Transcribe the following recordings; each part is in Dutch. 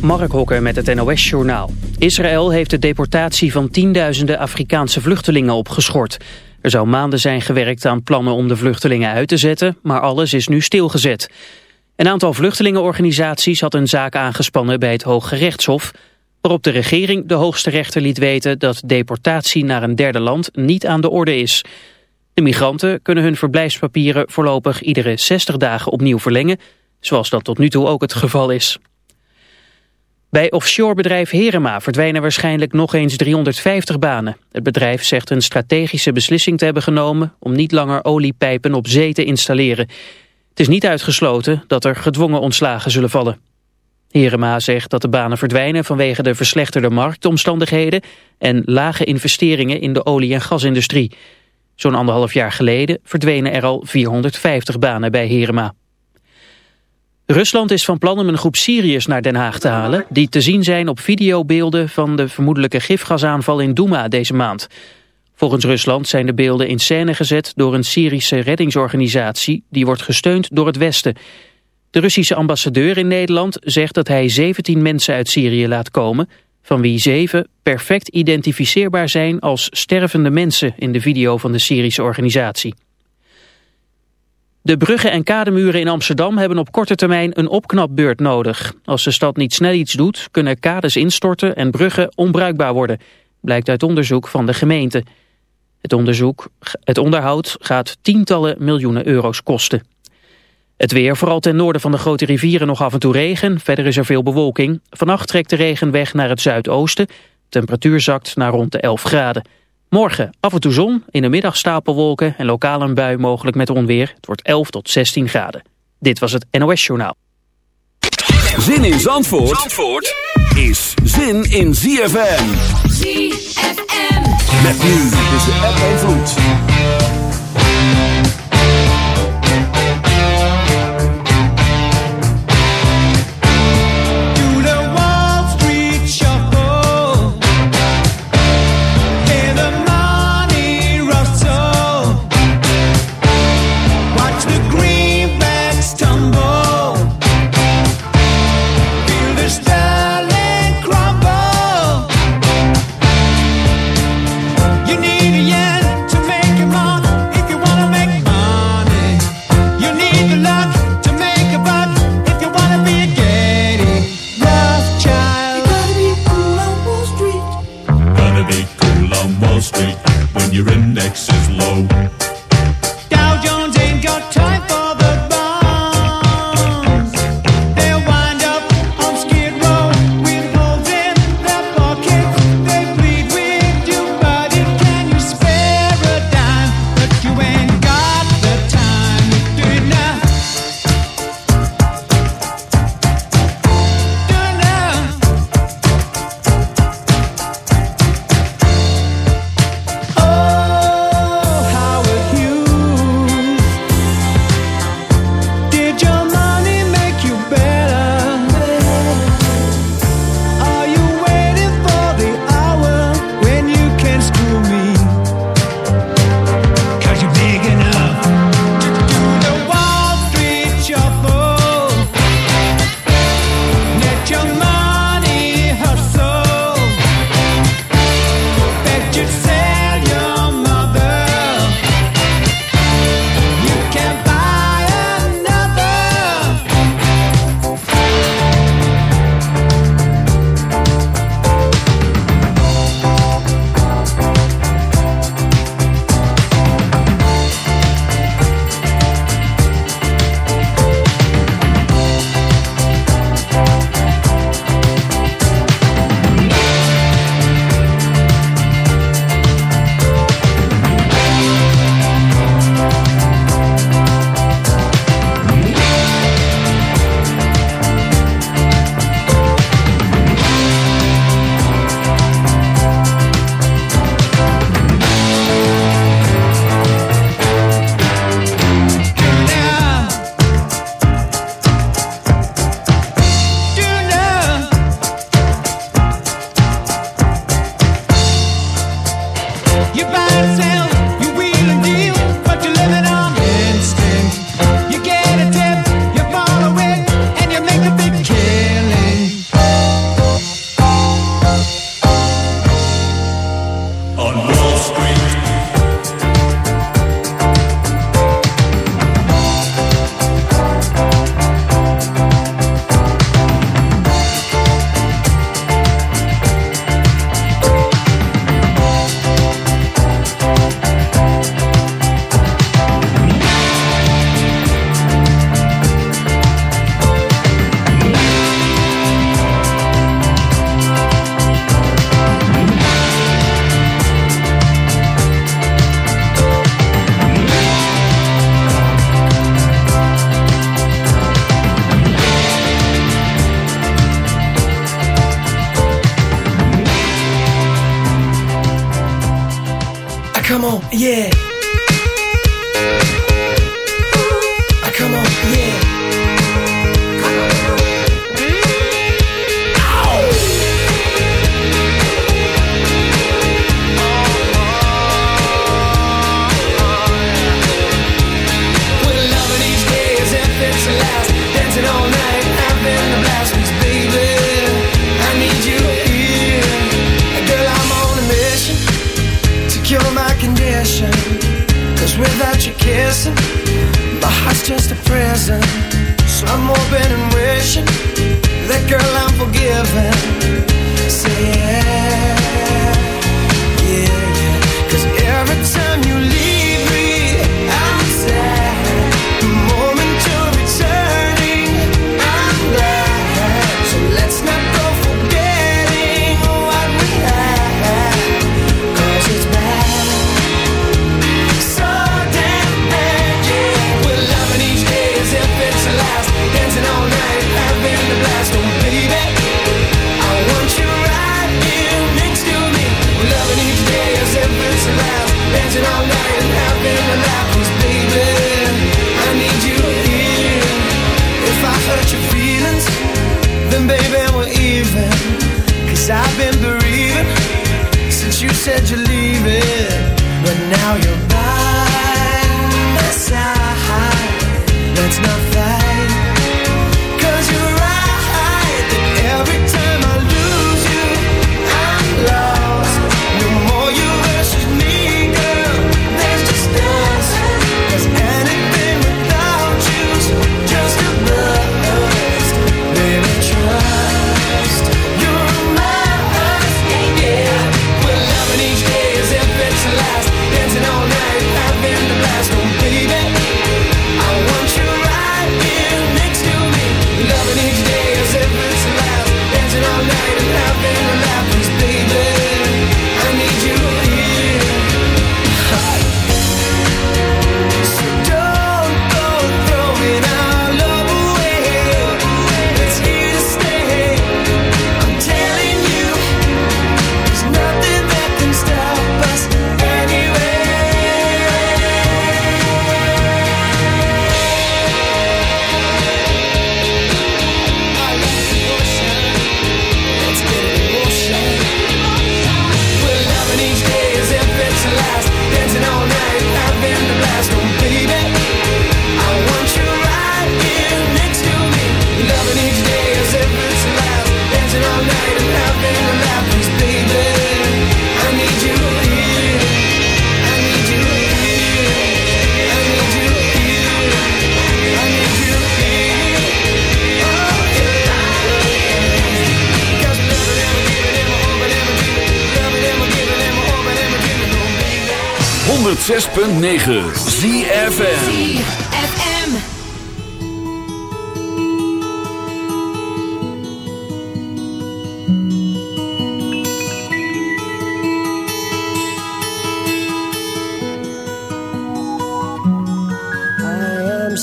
Mark Hokker met het NOS-journaal. Israël heeft de deportatie van tienduizenden Afrikaanse vluchtelingen opgeschort. Er zou maanden zijn gewerkt aan plannen om de vluchtelingen uit te zetten, maar alles is nu stilgezet. Een aantal vluchtelingenorganisaties had een zaak aangespannen bij het Hoge Rechtshof, waarop de regering de hoogste rechter liet weten dat deportatie naar een derde land niet aan de orde is. De migranten kunnen hun verblijfspapieren voorlopig iedere 60 dagen opnieuw verlengen zoals dat tot nu toe ook het geval is. Bij offshorebedrijf Herema verdwijnen waarschijnlijk nog eens 350 banen. Het bedrijf zegt een strategische beslissing te hebben genomen om niet langer oliepijpen op zee te installeren. Het is niet uitgesloten dat er gedwongen ontslagen zullen vallen. Herema zegt dat de banen verdwijnen vanwege de verslechterde marktomstandigheden en lage investeringen in de olie- en gasindustrie. Zo'n anderhalf jaar geleden verdwenen er al 450 banen bij Herema. Rusland is van plan om een groep Syriërs naar Den Haag te halen... die te zien zijn op videobeelden van de vermoedelijke gifgasaanval in Douma deze maand. Volgens Rusland zijn de beelden in scène gezet door een Syrische reddingsorganisatie... die wordt gesteund door het Westen. De Russische ambassadeur in Nederland zegt dat hij 17 mensen uit Syrië laat komen... van wie zeven perfect identificeerbaar zijn als stervende mensen in de video van de Syrische organisatie. De bruggen en kademuren in Amsterdam hebben op korte termijn een opknapbeurt nodig. Als de stad niet snel iets doet, kunnen kades instorten en bruggen onbruikbaar worden, blijkt uit onderzoek van de gemeente. Het, onderzoek, het onderhoud gaat tientallen miljoenen euro's kosten. Het weer, vooral ten noorden van de grote rivieren nog af en toe regen, verder is er veel bewolking. Vannacht trekt de regen weg naar het zuidoosten, temperatuur zakt naar rond de 11 graden. Morgen af en toe zon, in de middag stapelwolken en lokaal een bui mogelijk met onweer. Het wordt 11 tot 16 graden. Dit was het NOS Journaal. Zin in Zandvoort, Zandvoort is zin in ZFM. ZFM. Met nu tussen app en vloed. Show.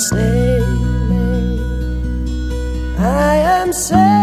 Sailing, I am sailing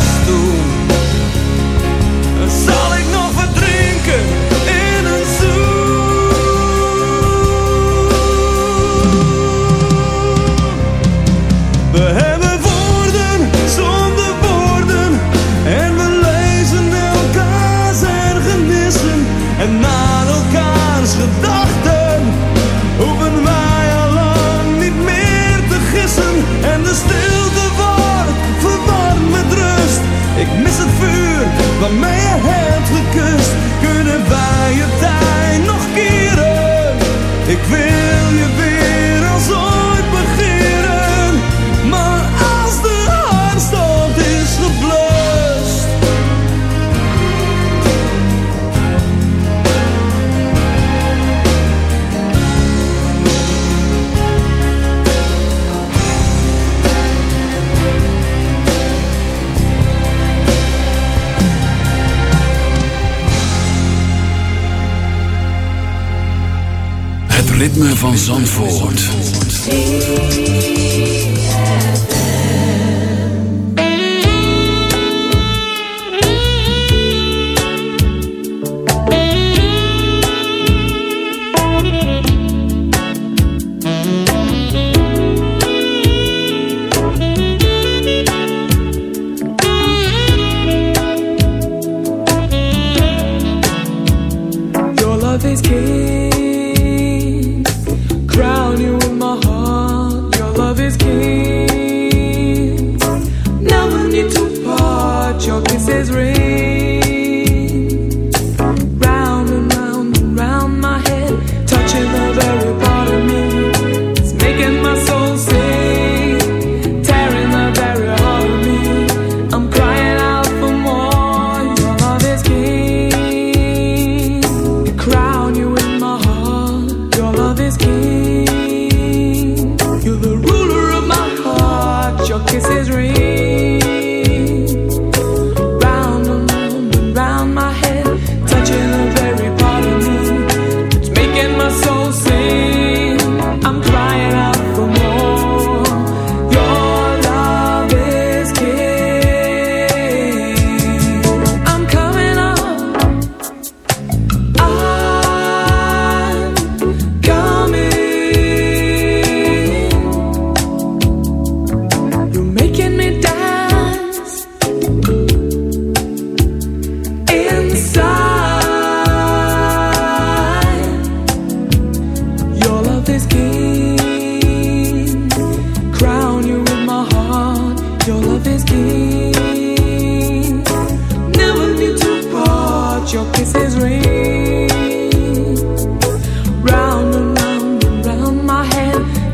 van Zandvoort.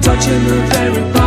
touching the very bottom.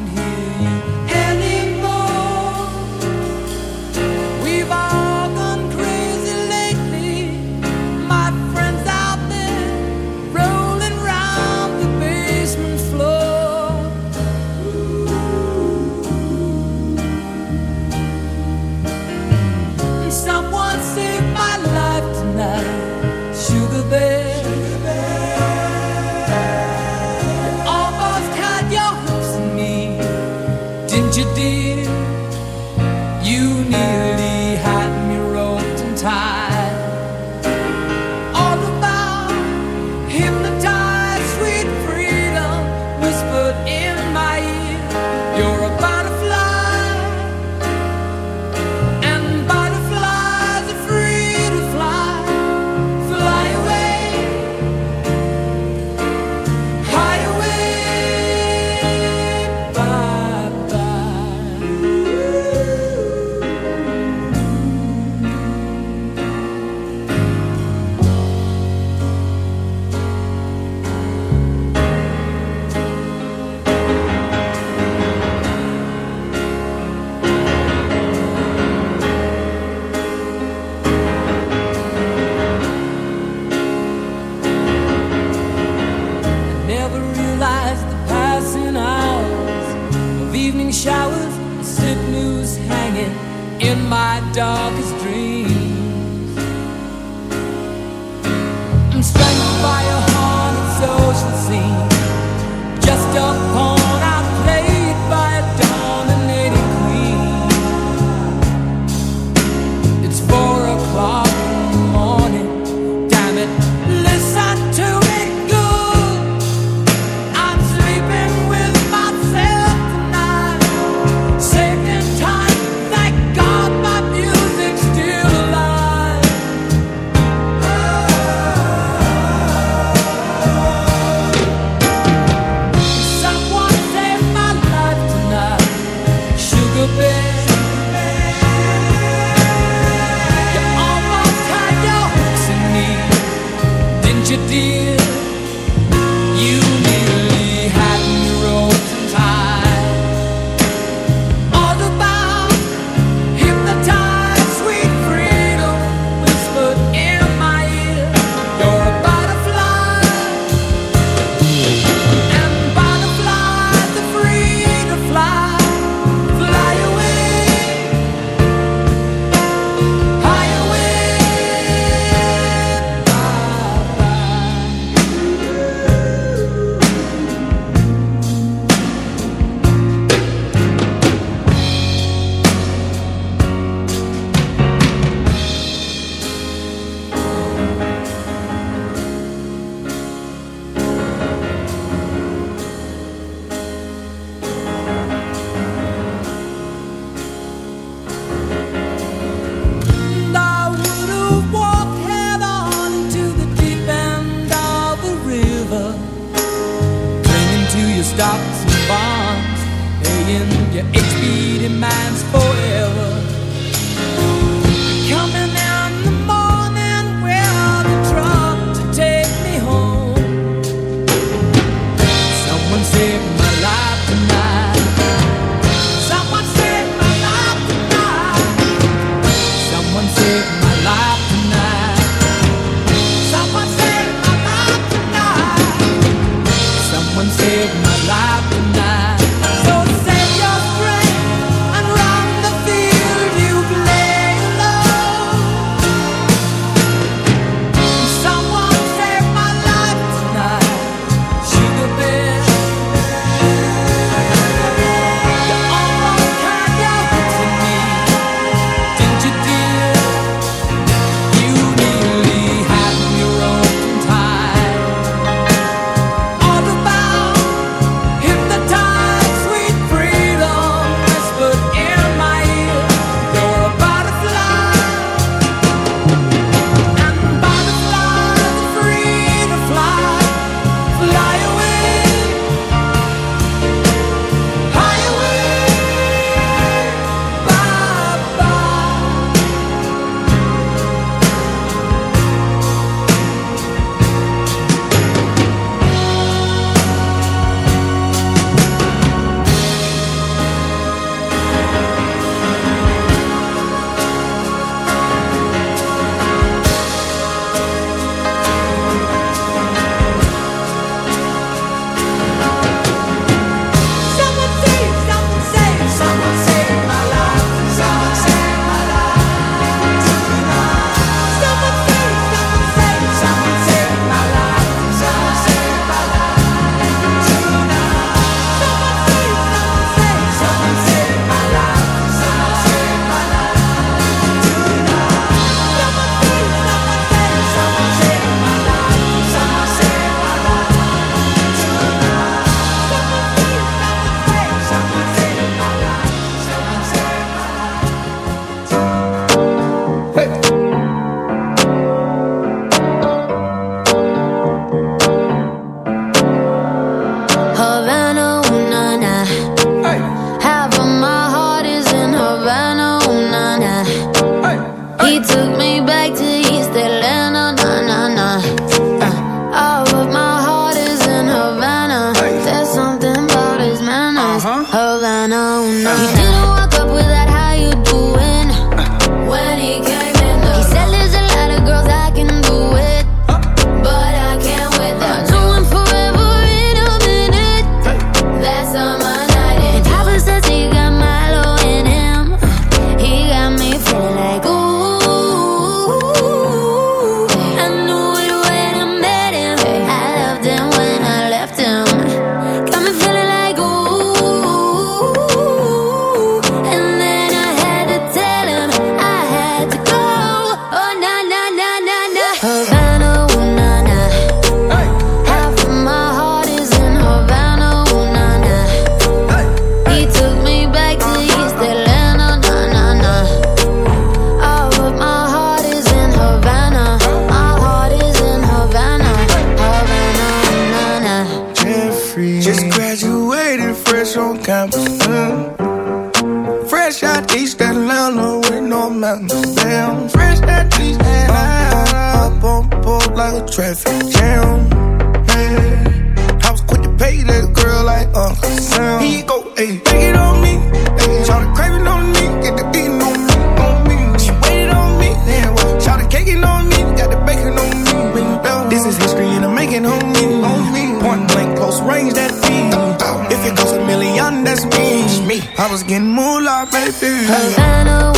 showers, slip news hanging in my darkest dreams. traffic jam. hey. I was quick to pay that girl like Uncle Sam. He go, hey, take it on me. Hey, shout the craving on me, get the beating on me, on me. She waited on me, yeah. Well, shout the caking on me, got the bacon on me. This is history and I'm making on me, on me. Point blank, close range, that beat. If it goes a million, that's me. me. I was getting moolah, baby. Havana,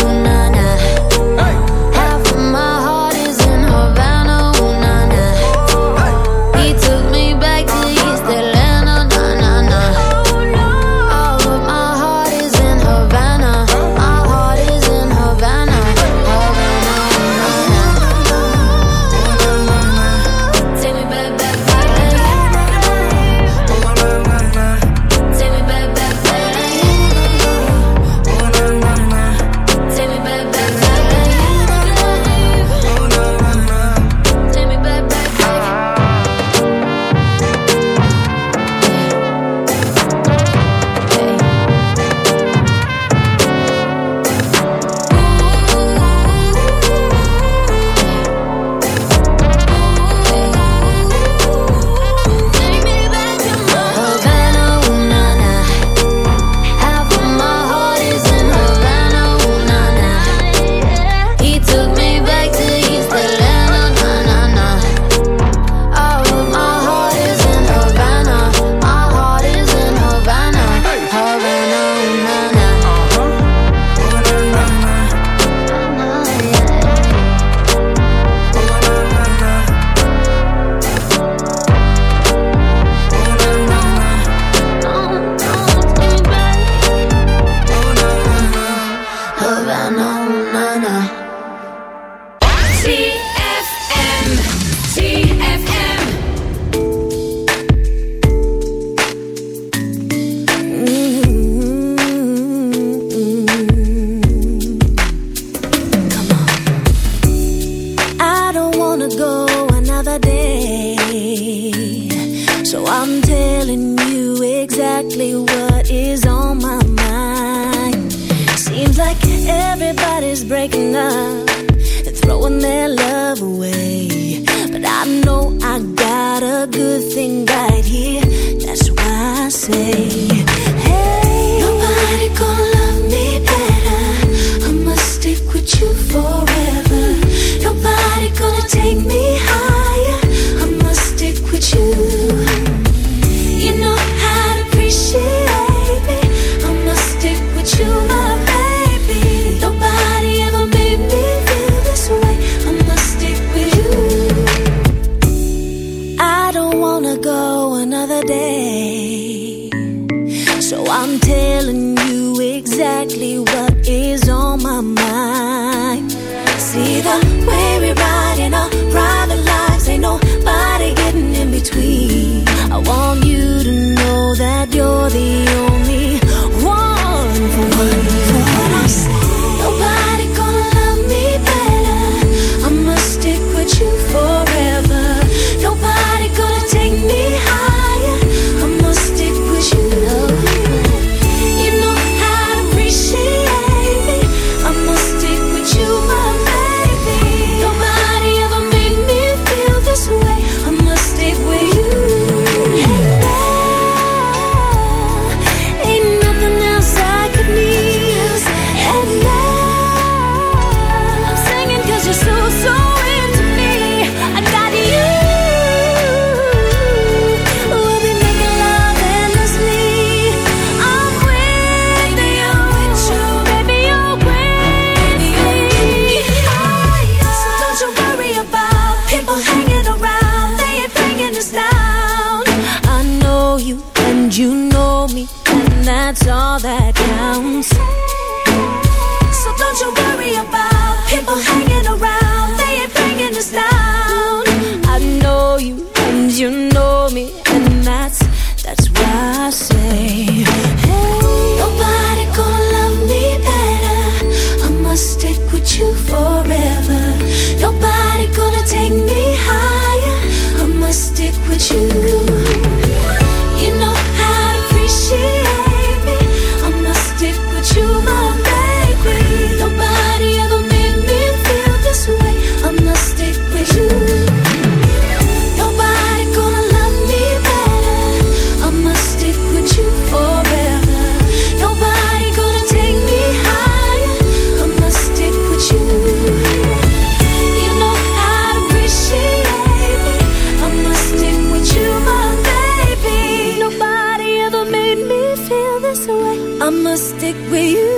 stick with you.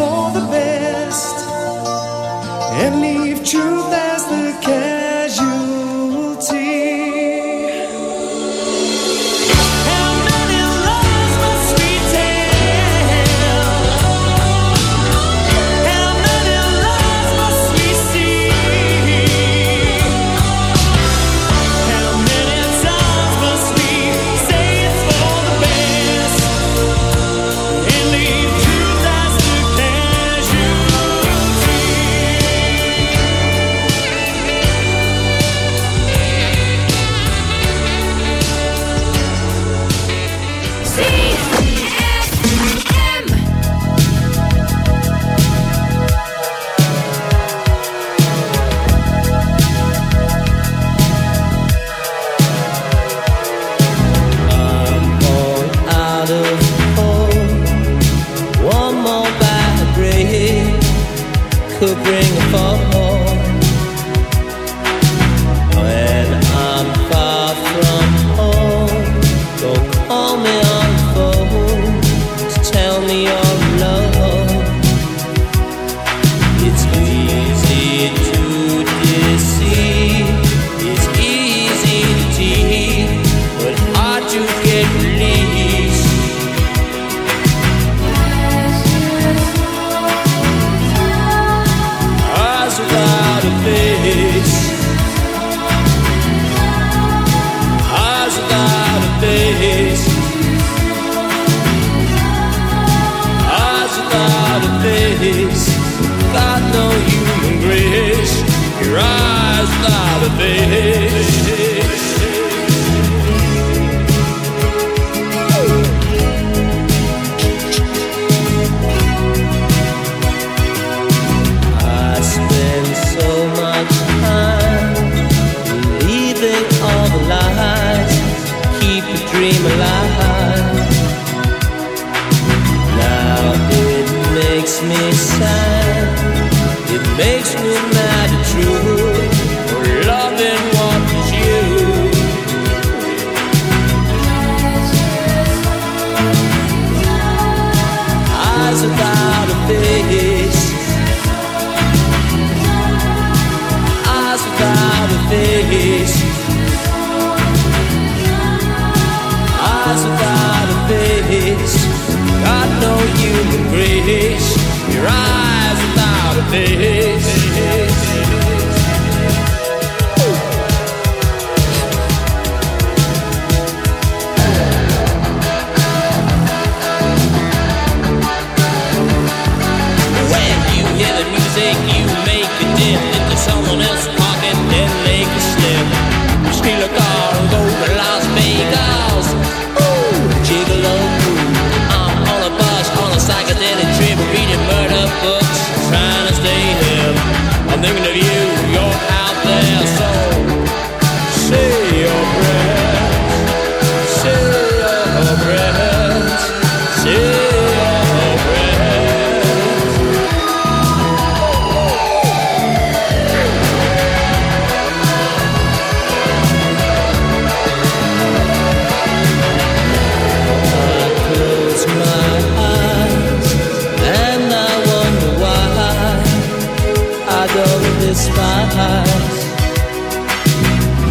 for the best and leave truth as the case.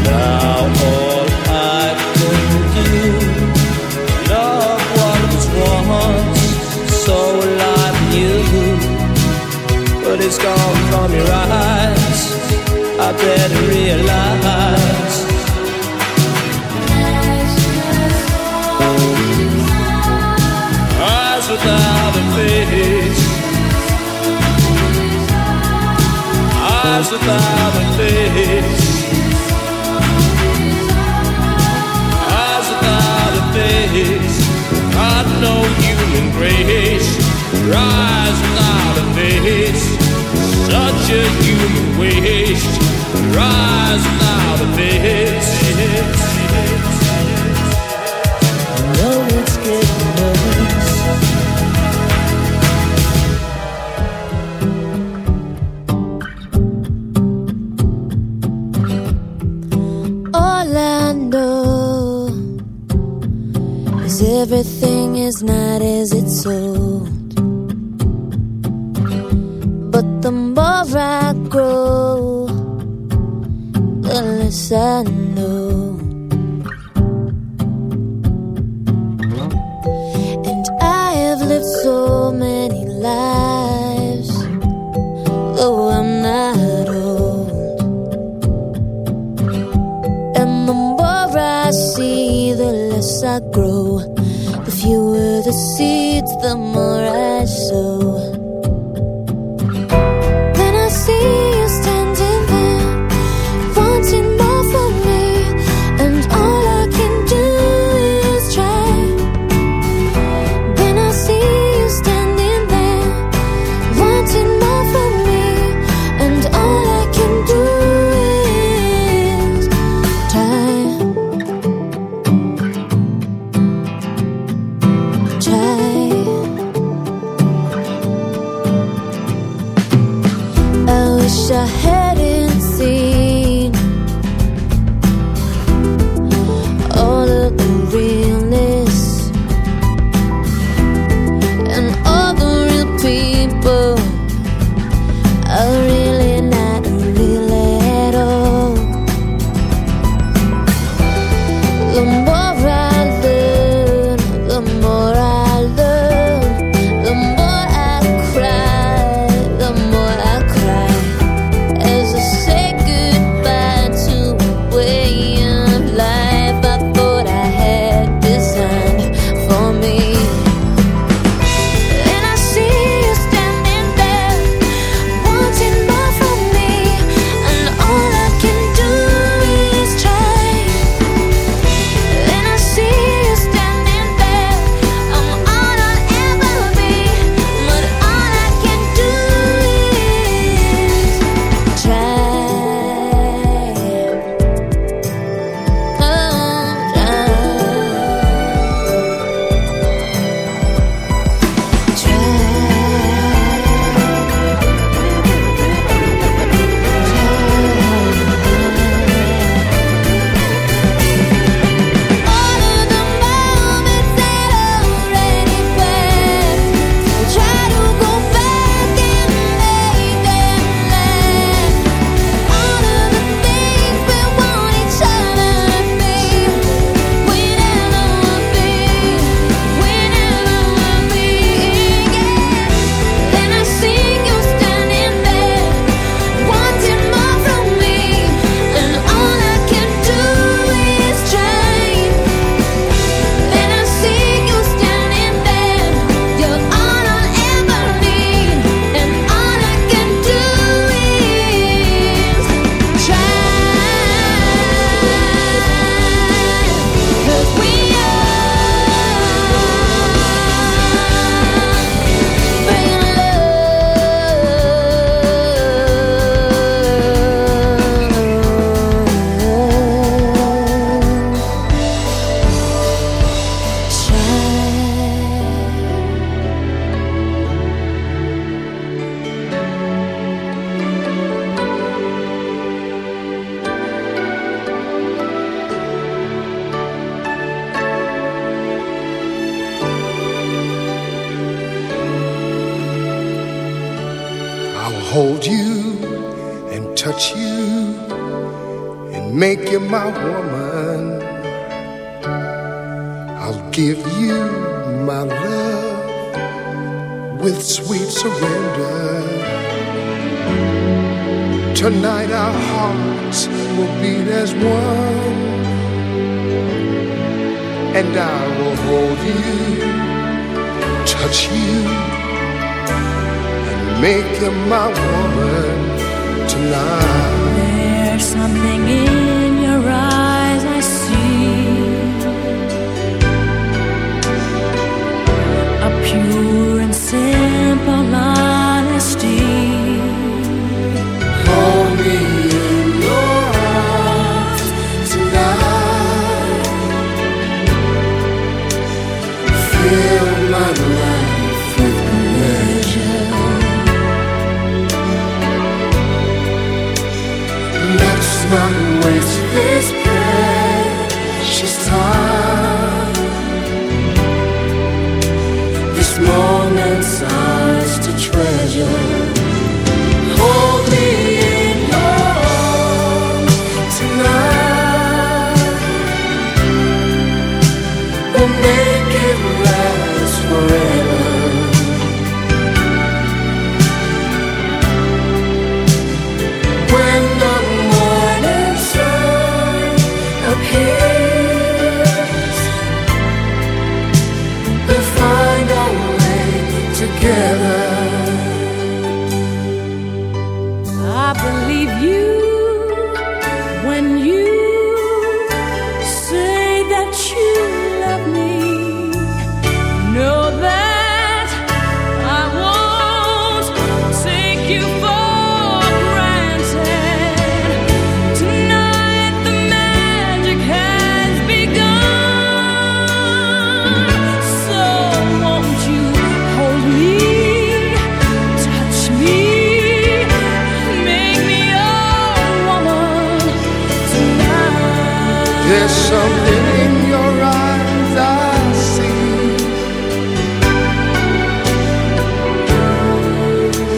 Now all I can do, love was once so alive in you, but it's gone from your eyes. I better. grace, rise without a face, such a human waste, rise without a face.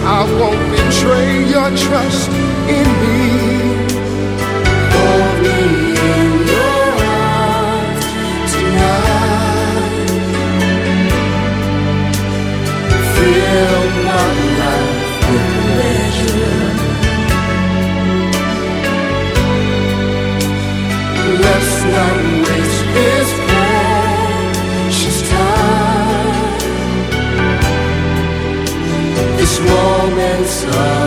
I won't betray your trust in love.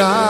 love.